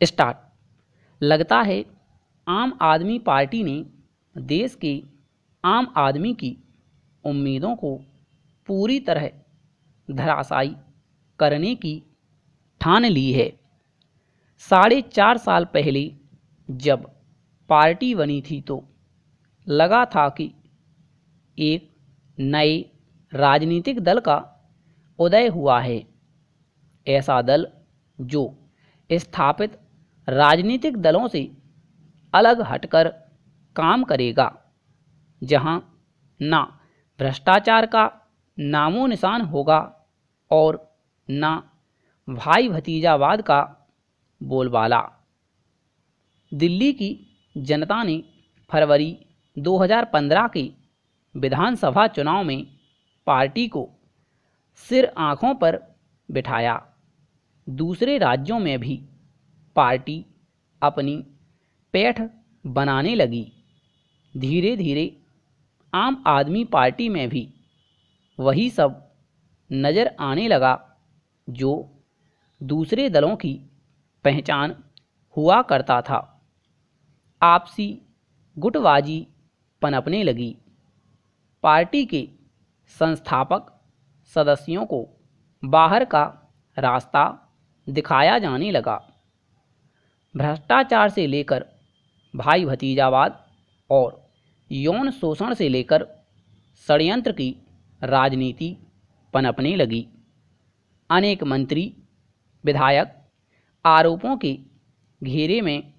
Start. लगता है आम आदमी पार्टी ने देश के आम आदमी की उम्मीदों को पूरी तरह धराशायी करने की ठान ली है। साढ़े चार साल पहले जब पार्टी बनी थी तो लगा था कि एक नए राजनीतिक दल का उदय हुआ है। ऐसा दल जो स्थापित राजनीतिक दलों से अलग हटकर काम करेगा। जहाँ ना भ्रष्टाचार का नामो निशान होगा और ना भाई भतीजावाद का बोलबाला। दिल्ली की जनता ने फरवरी 2015 के विधानसभा चुनाव में पार्टी को सिर आँखों पर बिठाया। दूसरे राज्यों में भी पार्टी अपनी पैठ बनाने लगी। धीरे धीरे आम आदमी पार्टी में भी वही सब नज़र आने लगा, जो दूसरे दलों की पहचान हुआ करता था। आपसी गुटबाजी पनपने लगी। पार्टी के संस्थापक सदस्यों को बाहर का रास्ता दिखाया जाने लगा। भ्रष्टाचार से लेकर भाई भतीजावाद और यौन शोषण से लेकर षडयंत्र की राजनीति पनपने लगी। अनेक मंत्री, विधायक आरोपों के घेरे में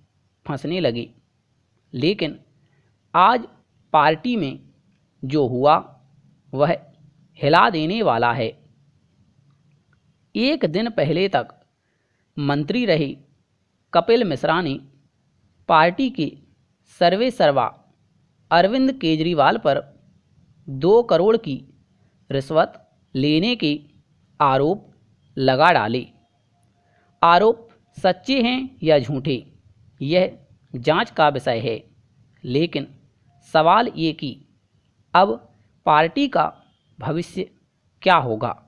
फंसने लगे। लेकिन आज पार्टी में जो हुआ, वह हिला देने वाला है। एक दिन पहले तक मंत्री रहे कपिल मिश्रा ने पार्टी के सर्वे सर्वा अरविंद केजरीवाल पर दो करोड़ की रिश्वत लेने के आरोप लगा डाले। आरोप सच्चे हैं या झूठे, यह जाँच का विषय है। लेकिन सवाल ये कि अब पार्टी का भविष्य क्या होगा?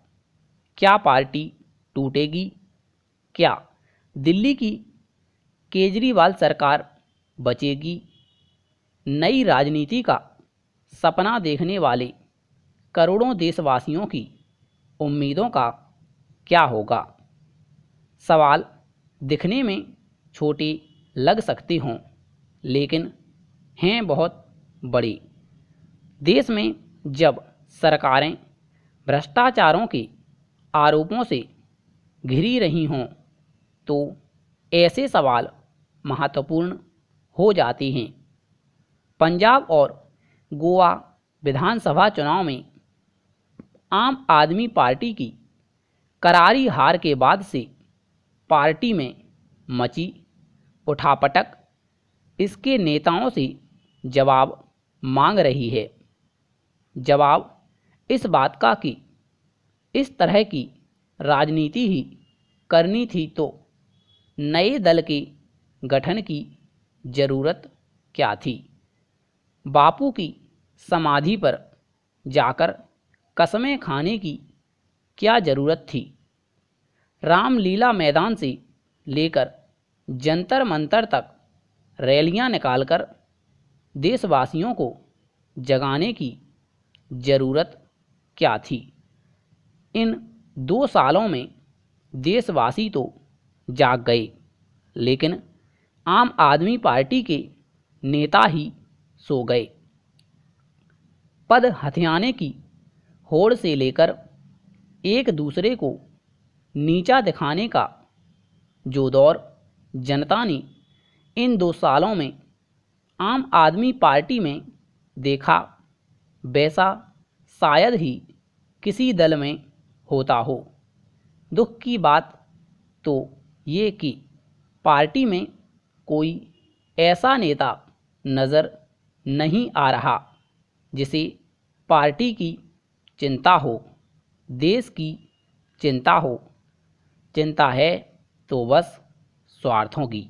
क्या पार्टी टूटेगी? क्या दिल्ली की केजरीवाल सरकार बचेगी। नई राजनीति का सपना देखने वाले करोड़ों देशवासियों की उम्मीदों का क्या होगा? सवाल दिखने में छोटे लग सकते हों, लेकिन हैं बहुत बड़े। देश में जब सरकारें भ्रष्टाचारों के आरोपों से घिरी रही हों तो ऐसे सवाल महत्वपूर्ण हो जाती हैं। पंजाब और गोवा विधानसभा चुनाव में आम आदमी पार्टी की करारी हार के बाद से पार्टी में मची उठापटक, इसके नेताओं से जवाब मांग रही है। जवाब इस बात का कि इस तरह की राजनीति ही करनी थी तो नए दल के गठन की ज़रूरत क्या थी? बापू की समाधि पर जाकर कसमें खाने की क्या ज़रूरत थी? रामलीला मैदान से लेकर जंतर मंतर तक रैलियाँ निकालकर देशवासियों को जगाने की ज़रूरत क्या थी? इन दो सालों में देशवासी तो जाग गए, लेकिन आम आदमी पार्टी के नेता ही सो गए। पद हथियाने की होड़ से लेकर एक दूसरे को नीचा दिखाने का जो दौर जनता ने इन दो सालों में आम आदमी पार्टी में देखा, वैसा शायद ही किसी दल में होता हो। दुख की बात तो ये कि पार्टी में कोई ऐसा नेता नज़र नहीं आ रहा जिसे पार्टी की चिंता हो, देश की चिंता हो। चिंता है तो बस स्वार्थों की।